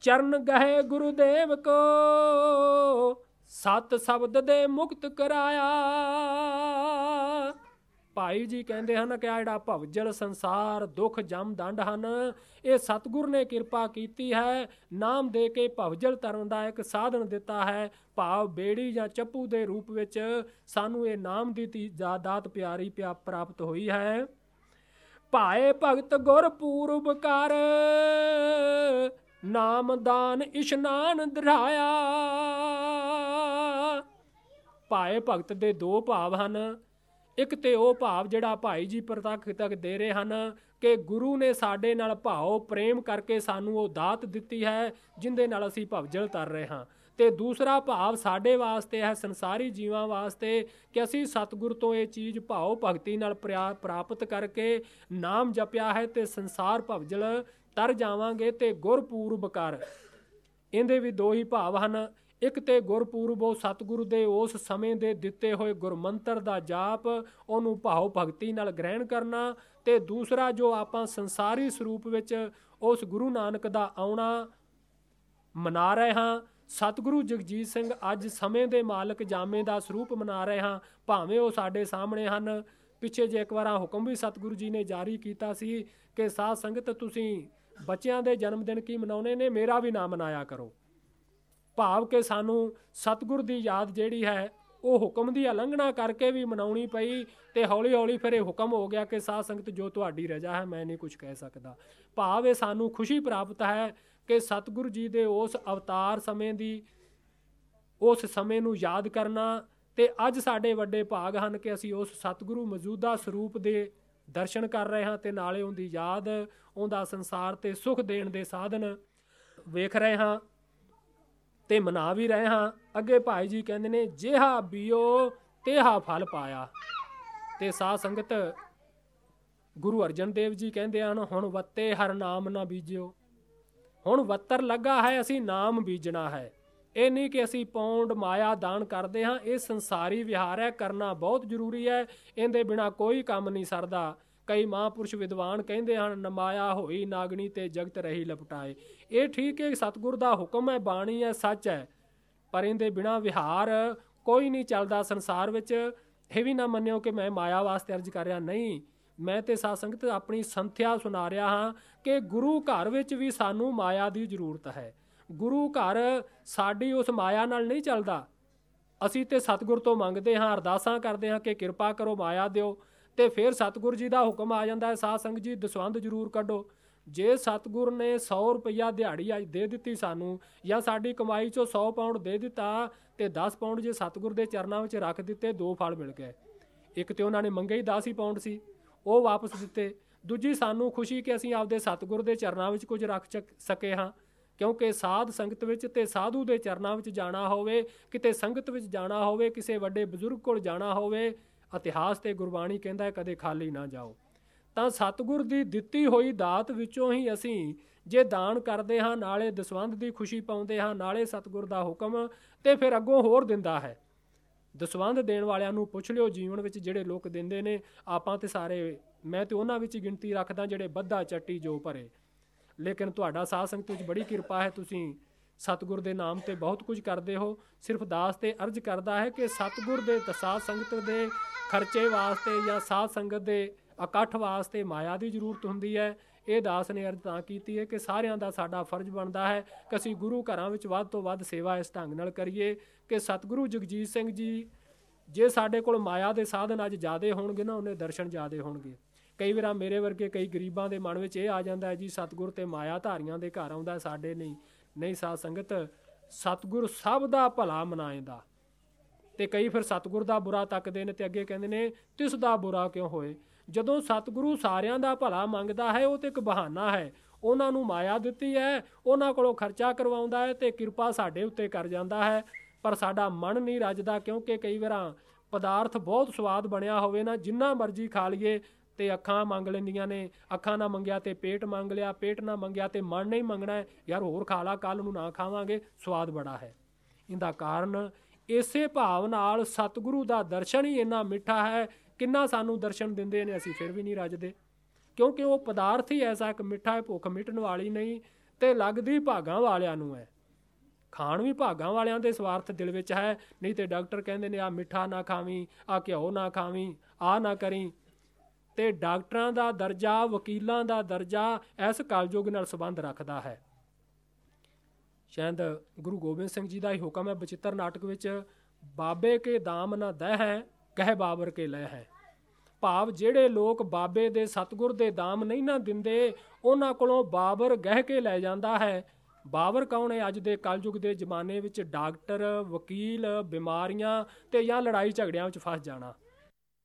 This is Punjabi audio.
ਚਰਨ ਗਏ ਗੁਰੂਦੇਵ ਕੋ, ਸਤ ਸ਼ਬਦ ਦੇ ਮੁਕਤ ਕਰਾਇਆ। ਭਾਈ ਜੀ ਕਹਿੰਦੇ ਹਨ ਕਿ ਆ ਜਿਹੜਾ ਭਵਜਲ ਸੰਸਾਰ, ਦੁੱਖ, ਜਮ, ਦੰਡ ਹਨ, ਇਹ ਸਤਿਗੁਰ ਨੇ ਕਿਰਪਾ ਕੀਤੀ ਹੈ। ਨਾਮ ਦੇ ਕੇ ਭਵਜਲ ਤਰਨ ਦਾ ਇੱਕ ਸਾਧਨ ਦਿੱਤਾ ਹੈ। ਭਾਵ ਬੇੜੀ ਜਾਂ ਚੱਪੂ ਦੇ ਰੂਪ ਵਿੱਚ ਸਾਨੂੰ ਇਹ ਨਾਮ ਦੀ ਤੀ ਦਾਤ ਪਿਆਰੀ ਪਿਆ ਪ੍ਰਾਪਤ ਹੋਈ ਹੈ। ਭਾਏ ਭਗਤ ਗੁਰ ਪੂਰਬ ਕਰ ਨਾਮ ਦਾਨ ਇਸ਼ਨਾਨ ਦਰਾਇਆ। ਭਾਏ ਭਗਤ ਦੇ ਦੋ ਭਾਵ ਹਨ। ਇੱਕ ਤੇ ਉਹ ਭਾਵ ਜਿਹੜਾ ਭਾਈ ਜੀ ਪ੍ਰਤੱਖ ਤੱਕ ਦੇ ਰਹੇ ਹਨ ਕਿ ਗੁਰੂ ਨੇ ਸਾਡੇ ਨਾਲ ਭਾਉ ਪ੍ਰੇਮ ਕਰਕੇ ਸਾਨੂੰ ਉਹ ਦਾਤ ਦਿੱਤੀ ਹੈ, ਜਿੰਦੇ ਨਾਲ ਅਸੀਂ ਭਵਜਲ ਤਰ ਰਹੇ ਹਾਂ। ਤੇ ਦੂਸਰਾ ਭਾਵ ਸਾਡੇ ਵਾਸਤੇ ਹੈ, ਸੰਸਾਰੀ ਜੀਵਾਂ ਵਾਸਤੇ ਕਿ ਅਸੀਂ ਸਤਿਗੁਰ ਤੋਂ ਇਹ ਚੀਜ਼ ਭਾਉ ਭਗਤੀ ਨਾਲ ਪ੍ਰਾਪਤ ਕਰਕੇ ਨਾਮ ਜਪਿਆ ਹੈ ਤੇ ਸੰਸਾਰ ਭਵਜਲ ਤਰ ਜਾਵਾਂਗੇ ਤੇ ਗੁਰਪੂਰਬ ਕਰ। ਇਹਦੇ ਵੀ ਦੋ ਹੀ ਭਾਵ ਹਨ। ਇੱਕ ਤੇ ਉਹ ਸਤਿਗੁਰੂ ਦੇ ਉਸ ਸਮੇਂ ਦੇ ਦਿੱਤੇ ਹੋਏ ਗੁਰਮੰਤਰ ਦਾ ਜਾਪ, ਉਹਨੂੰ ਭਾਵ ਭਗਤੀ ਨਾਲ ਗ੍ਰਹਿਣ ਕਰਨਾ ਤੇ ਦੂਸਰਾ ਜੋ ਆਪਾਂ ਸੰਸਾਰੀ ਸਰੂਪ ਵਿੱਚ ਉਸ ਗੁਰੂ ਨਾਨਕ ਦਾ ਆਉਣਾ ਮਨਾ ਰਹੇ ਹਾਂ, ਸਤਿਗੁਰੂ ਜਗਜੀਤ ਸਿੰਘ ਅੱਜ ਸਮੇਂ ਦੇ ਮਾਲਕ ਜਾਮੇ ਦਾ ਸਰੂਪ ਮਨਾ ਰਹੇ ਹਾਂ, ਭਾਵੇਂ ਉਹ ਸਾਡੇ ਸਾਹਮਣੇ ਹਨ। ਪਿੱਛੇ ਜੇ ਇੱਕ ਵਾਰ ਹੁਕਮ ਵੀ ਸਤਿਗੁਰੂ ਜੀ ਨੇ ਜਾਰੀ ਕੀਤਾ ਸੀ ਕਿ ਸਾਧ ਸੰਗਤ ਤੁਸੀਂ ਬੱਚਿਆਂ ਦੇ ਜਨਮ ਦਿਨ ਕੀ ਮਨਾਉਣੇ ਨੇ? ਮੇਰਾ ਵੀ ਨਾ ਮਨਾਇਆ ਕਰੋ। ਭਾਵ ਕਿ ਸਾਨੂੰ ਸਤਿਗੁਰ ਦੀ ਯਾਦ ਜਿਹੜੀ ਹੈ, ਉਹ ਹੁਕਮ ਦੀ ਉਲੰਘਣਾ ਕਰਕੇ ਵੀ ਮਨਾਉਣੀ ਪਈ ਤੇ ਹੌਲੀ ਹੌਲੀ ਫਿਰ ਇਹ ਹੁਕਮ ਹੋ ਗਿਆ ਕਿ ਸਾਧ ਸੰਗਤ ਜੋ ਤੁਹਾਡੀ ਰਜਾ ਹੈ, ਮੈਂ ਨਹੀਂ ਕੁਝ ਕਹਿ ਸਕਦਾ। ਭਾਵ ਇਹ ਸਾਨੂੰ ਖੁਸ਼ੀ ਪ੍ਰਾਪਤ ਹੈ ਕਿ ਸਤਿਗੁਰੂ ਜੀ ਦੇ ਉਸ ਅਵਤਾਰ ਸਮੇਂ ਦੀ, ਉਸ ਸਮੇਂ ਨੂੰ ਯਾਦ ਕਰਨਾ ਤੇ ਅੱਜ ਸਾਡੇ ਵੱਡੇ ਭਾਗ ਹਨ ਕਿ ਅਸੀਂ ਉਸ ਸਤਿਗੁਰੂ ਮੌਜੂਦਾ ਸਰੂਪ ਦੇ ਦਰਸ਼ਨ ਕਰ ਰਹੇ ਹਾਂ ਤੇ ਨਾਲੇ ਉਹਦੀ ਯਾਦ, ਉਹਦਾ ਸੰਸਾਰ ਤੇ ਸੁਖ ਦੇਣ ਦੇ ਸਾਧਨ ਵੇਖ ਰਹੇ ਹਾਂ ਤੇ ਮਨਾ ਵੀ ਰਹੇ ਹਾਂ। ਅੱਗੇ ਭਾਈ ਜੀ ਕਹਿੰਦੇ ਨੇ, ਜਿਹਾ ਬੀਓ, ਤੇਹਾ ਫਲ ਪਾਇਆ। ਤੇ ਸਾਧ ਸੰਗਤ ਗੁਰੂ ਅਰਜਨ ਦੇਵ ਜੀ ਕਹਿੰਦੇ ਹਨ, ਹੁਣ ਵੱਤੇ ਹਰ ਨਾਮ ਨਾ ਬੀਜਿਓ। ਹੁਣ ਵੱਤਰ ਲੱਗਾ ਹੈ, ਅਸੀਂ ਨਾਮ ਬੀਜਣਾ ਹੈ। ਇਹ ਨਹੀਂ ਕਿ ਅਸੀਂ ਪੌਂਡ ਮਾਇਆ ਦਾਨ ਕਰਦੇ ਹਾਂ, ਇਹ ਸੰਸਾਰੀ ਵਿਹਾਰ ਹੈ, ਕਰਨਾ ਬਹੁਤ ਜ਼ਰੂਰੀ ਹੈ, ਇਹਦੇ ਬਿਨਾ ਕੋਈ ਕੰਮ ਨਹੀਂ ਸਰਦਾ। ਕਈ ਮਹਾਪੁਰਸ਼ ਵਿਦਵਾਨ ਕਹਿੰਦੇ ਹਨ ਨਮਾਇਆ ਹੋਈ ਨਾਗਣੀ ਤੇ ਜਗਤ ਰਹੀ ਲਪਟਾਏ। ਇਹ ਠੀਕ ਹੈ, ਸਤਿਗੁਰ ਦਾ ਹੁਕਮ ਹੈ, ਬਾਣੀ ਹੈ, ਸੱਚ ਹੈ। ਪਰ ਇਹਦੇ ਬਿਨਾ ਵਿਹਾਰ ਕੋਈ ਨਹੀਂ ਚੱਲਦਾ ਸੰਸਾਰ ਵਿੱਚ। ਇਹ ਵੀ ਨਾ ਮੰਨਿਓ ਕਿ ਮੈਂ ਮਾਇਆ ਵਾਸਤੇ ਅਰਜ ਕਰ ਰਿਹਾ। ਨਹੀਂ, ਮੈਂ ਤੇ ਸਾਧ ਸੰਗਤ ਆਪਣੀ ਸੰਥਿਆ ਸੁਣਾ ਰਿਹਾ ਹਾਂ ਕਿ ਗੁਰੂ ਘਰ ਵਿੱਚ ਵੀ ਸਾਨੂੰ ਮਾਇਆ ਦੀ ਜ਼ਰੂਰਤ ਹੈ। ਗੁਰੂ ਘਰ ਸਾਡੀ ਉਸ ਮਾਇਆ ਨਾਲ ਨਹੀਂ ਚੱਲਦਾ। ਅਸੀਂ ਤੇ ਸਤਿਗੁਰ ਤੋਂ ਮੰਗਦੇ ਹਾਂ, ਅਰਦਾਸਾਂ ਕਰਦੇ ਹਾਂ ਕਿ ਕਿਰਪਾ ਕਰੋ ਮਾਇਆ ਦਿਓ ਤੇ ਫਿਰ ਸਤਿਗੁਰ ਜੀ ਦਾ ਹੁਕਮ ਆ ਜਾਂਦਾ ਹੈ, ਸਾਧ ਸੰਗਤ ਜੀ ਦਸਵੰਦ ਜ਼ਰੂਰ ਕੱਢੋ। ਜੇ ਸਤਿਗੁਰ ਨੇ 100 ਰੁਪਇਆ ਦਿਹਾੜੀ ਅੱਜ ਦੇ ਦਿੱਤੀ ਸਾਨੂੰ ਜਾਂ ਸਾਡੀ ਕਮਾਈ ਚੋਂ 100 ਪਾਉਂਡ ਦੇ ਦਿੱਤਾ ਤੇ 10 ਪਾਉਂਡ ਜੇ ਸਤਿਗੁਰ ਦੇ ਚਰਨਾਂ ਵਿੱਚ ਰੱਖ ਦਿੱਤੇ, ਦੋ ਫਲ ਮਿਲ ਗਏ। ਇੱਕ ਤੇ ਉਹਨਾਂ ਨੇ ਮੰਗੇ ਹੀ 10 ਹੀ ਪਾਉਂਡ ਸੀ, ਉਹ ਵਾਪਸ ਦਿੱਤੇ। ਦੂਜੀ ਸਾਨੂੰ ਖੁਸ਼ੀ ਕਿ ਅਸੀਂ ਆਪਦੇ ਸਤਿਗੁਰ ਦੇ ਚਰਨਾਂ ਵਿੱਚ ਕੁਝ ਰੱਖ ਸਕੇ ਹਾਂ। ਕਿਉਂਕਿ ਸਾਧ ਸੰਗਤ ਵਿੱਚ ਤੇ ਸਾਧੂ ਦੇ ਚਰਨਾਂ ਵਿੱਚ ਜਾਣਾ ਹੋਵੇ, ਕਿਤੇ ਸੰਗਤ ਵਿੱਚ ਜਾਣਾ ਹੋਵੇ, ਕਿਸੇ ਵੱਡੇ ਬਜ਼ੁਰਗ ਕੋਲ ਜਾਣਾ ਹੋਵੇ, ਇਤਿਹਾਸ ਤੇ ਗੁਰਬਾਣੀ ਕਹਿੰਦਾ ਕਦੇ ਖਾਲੀ ਨਾ ਜਾਓ। ਤਾਂ ਸਤਿਗੁਰ ਦੀ ਦਿੱਤੀ ਹੋਈ ਦਾਤ ਵਿੱਚੋਂ ਹੀ ਅਸੀਂ ਜੇ ਦਾਨ ਕਰਦੇ ਹਾਂ, ਨਾਲੇ ਦਸਵੰਧ ਦੀ ਖੁਸ਼ੀ ਪਾਉਂਦੇ ਹਾਂ, ਨਾਲੇ ਸਤਿਗੁਰ ਦਾ ਹੁਕਮ ਤੇ ਫਿਰ ਅੱਗੋਂ ਹੋਰ ਦਿੰਦਾ ਹੈ। ਦਸਵੰਧ ਦੇਣ ਵਾਲਿਆਂ ਨੂੰ ਪੁੱਛ ਲਿਓ, ਜੀਵਨ ਵਿੱਚ ਜਿਹੜੇ ਲੋਕ ਦਿੰਦੇ ਨੇ, ਆਪਾਂ ਤੇ ਸਾਰੇ, ਮੈਂ ਤੇ ਉਹਨਾਂ ਵਿੱਚ ਗਿਣਤੀ ਰੱਖਦਾ, ਜਿਹੜੇ ਬੱਧਾ ਚੱਟੀ ਜੋ ਭਰੇ। ਲੇਕਿਨ ਤੁਹਾਡਾ ਸਾਧ ਸੰਗਤ ਵਿੱਚ ਬੜੀ ਕਿਰਪਾ ਹੈ, ਤੁਸੀਂ ਸਤਿਗੁਰ ਦੇ ਨਾਮ ਤੇ ਬਹੁਤ ਕੁਝ ਕਰਦੇ ਹੋ। ਸਿਰਫ ਦਾਸ ਤੇ ਅਰਜ ਕਰਦਾ ਹੈ ਕਿ ਸਤਿਗੁਰ ਦੇ ਸਾਧ ਸੰਗਤ ਦੇ ਖਰਚੇ ਵਾਸਤੇ ਜਾਂ ਸਾਧ ਸੰਗਤ ਦੇ ਇਕੱਠ ਵਾਸਤੇ ਮਾਇਆ ਦੀ ਜ਼ਰੂਰਤ ਹੁੰਦੀ ਹੈ। ਇਹ ਦਾਸ ਨੇ ਅਰਜ ਤਾਂ ਕੀਤੀ ਹੈ ਕਿ ਸਾਰਿਆਂ ਦਾ ਸਾਡਾ ਫਰਜ਼ ਬਣਦਾ ਹੈ ਕਿ ਅਸੀਂ ਗੁਰੂ ਘਰਾਂ ਵਿੱਚ ਵੱਧ ਤੋਂ ਵੱਧ ਸੇਵਾ ਇਸ ਢੰਗ ਨਾਲ ਕਰੀਏ ਕਿ ਸਤਿਗੁਰੂ ਜਗਜੀਤ ਸਿੰਘ ਜੀ, ਜੇ ਸਾਡੇ ਕੋਲ ਮਾਇਆ ਦੇ ਸਾਧਨ ਅੱਜ ਜ਼ਿਆਦੇ ਹੋਣਗੇ ਨਾ, ਉਹਨੇ ਦਰਸ਼ਨ ਜ਼ਿਆਦੇ ਹੋਣਗੇ। ਕਈ ਵਾਰ ਮੇਰੇ ਵਰਗੇ ਕਈ ਗਰੀਬਾਂ ਦੇ ਮਨ ਵਿੱਚ ਇਹ ਆ ਜਾਂਦਾ ਹੈ ਜੀ, ਸਤਿਗੁਰ ਤੇ ਮਾਇਆ ਧਾਰੀਆਂ ਦੇ ਘਰ ਆਉਂਦਾ ਸਾਡੇ ਨਹੀਂ। ਨਹੀਂ ਸਾਧ ਸੰਗਤ, ਸਤਿਗੁਰ ਸਭ ਦਾ ਭਲਾ ਮਨਾਏਦਾ। ਤੇ ਕਈ ਫਿਰ ਸਤਿਗੁਰ ਦਾ ਬੁਰਾ ਤੱਕਦੇ ਨੇ ਤੇ ਅੱਗੇ ਕਹਿੰਦੇ ਨੇ, ਤਿਸ ਦਾ ਬੁਰਾ ਕਿਉਂ ਹੋਏ? ਜਦੋਂ ਸਤਿਗੁਰੂ ਸਾਰਿਆਂ ਦਾ ਭਲਾ ਮੰਗਦਾ ਹੈ, ਉਹ ਤੇ ਇੱਕ ਬਹਾਨਾ ਹੈ। ਉਹਨਾਂ ਨੂੰ ਮਾਇਆ ਦਿੱਤੀ ਹੈ, ਉਹਨਾਂ ਕੋਲੋਂ ਖਰਚਾ ਕਰਵਾਉਂਦਾ ਹੈ ਤੇ ਕਿਰਪਾ ਸਾਡੇ ਉੱਤੇ ਕਰ ਜਾਂਦਾ ਹੈ। ਪਰ ਸਾਡਾ ਮਨ ਨਹੀਂ ਰੱਜਦਾ ਕਿਉਂਕਿ ਕਈ ਵਾਰਾਂ ਪਦਾਰਥ ਬਹੁਤ ਸਵਾਦ ਬਣਿਆ ਹੋਵੇ ਨਾ, ਜਿੰਨਾ ਮਰਜ਼ੀ ਖਾ ਲਈਏ ਤੇ ਅੱਖਾਂ ਮੰਗ ਲੈਂਦੀਆਂ ਨੇ, ਅੱਖਾਂ ਨਾ ਮੰਗਿਆ ਤੇ ਪੇਟ ਮੰਗ ਲਿਆ, ਪੇਟ ਨਾ ਮੰਗਿਆ ਤੇ ਮਨ ਨਹੀਂ ਮੰਗਣਾ ਯਾਰ ਹੋਰ ਖਾ ਲਾ ਕੱਲ ਨੂੰ ਨਾ ਖਾਵਾਂਗੇ, ਸਵਾਦ ਬੜਾ ਹੈ। ਇਹਦਾ ਕਾਰਨ ਇਸੇ ਭਾਵ ਨਾਲ ਸਤਿਗੁਰੂ ਦਾ ਦਰਸ਼ਨ ਹੀ ਇੰਨਾ ਮਿੱਠਾ ਹੈ, ਕਿੰਨਾ ਸਾਨੂੰ ਦਰਸ਼ਨ ਦਿੰਦੇ ਨੇ, ਅਸੀਂ ਫਿਰ ਵੀ ਨਹੀਂ ਰੱਜਦੇ। ਕਿਉਂਕਿ ਉਹ ਪਦਾਰਥ ਹੀ ਐਸਾ ਇੱਕ ਮਿੱਠਾ ਹੈ, ਭੁੱਖ ਮਿਟਣ ਵਾਲੀ ਨਹੀਂ ਤੇ ਲੱਗਦੀ ਭਾਗਾਂ ਵਾਲਿਆਂ ਨੂੰ ਹੈ। ਖਾਣ ਵੀ ਭਾਗਾਂ ਵਾਲਿਆਂ ਦੇ ਸਵਾਰਥ ਦਿਲ ਵਿੱਚ ਹੈ, ਨਹੀਂ ਤੇ ਡਾਕਟਰ ਕਹਿੰਦੇ ਨੇ ਆ ਮਿੱਠਾ ਨਾ ਖਾਵੀਂ ਆ ਘਿਓ ਨਾ ਖਾਵੀਂ ਆ ਨਾ ਕਰੀ। ਤੇ ਡਾਕਟਰਾਂ ਦਾ ਦਰਜਾ, ਵਕੀਲਾਂ ਦਾ ਦਰਜਾ ਇਸ ਕਲਯੁਗ ਨਾਲ ਸੰਬੰਧ ਰੱਖਦਾ ਹੈ। ਸ਼ਾਇਦ ਗੁਰੂ ਗੋਬਿੰਦ ਸਿੰਘ ਜੀ ਦਾ ਹੀ ਹੁਕਮ ਹੈ, ਬਚਿੱਤਰ ਨਾਟਕ ਵਿੱਚ, ਬਾਬੇ ਕੇ ਦਾਮ ਨਾ ਦਹਿ ਹੈ, ਕਹਿ ਬਾਬਰ ਕੇ ਲੈ ਹੈ। ਭਾਵ ਜਿਹੜੇ ਲੋਕ ਬਾਬੇ ਦੇ ਸਤਗੁਰ ਦੇ ਦਾਮ ਨਹੀਂ ਨਾ ਦਿੰਦੇ, ਉਹਨਾਂ ਕੋਲੋਂ ਬਾਬਰ ਗਹਿ ਕੇ ਲੈ ਜਾਂਦਾ ਹੈ। ਬਾਬਰ ਕੌਣ ਹੈ? ਅੱਜ ਦੇ ਕਲਯੁਗ ਦੇ ਜ਼ਮਾਨੇ ਵਿੱਚ ਡਾਕਟਰ, ਵਕੀਲ ਬਿਮਾਰੀਆਂ ਤੇ ਜਾਂ ਲੜਾਈ ਝਗੜਿਆਂ ਵਿੱਚ ਫਸ ਜਾਣਾ।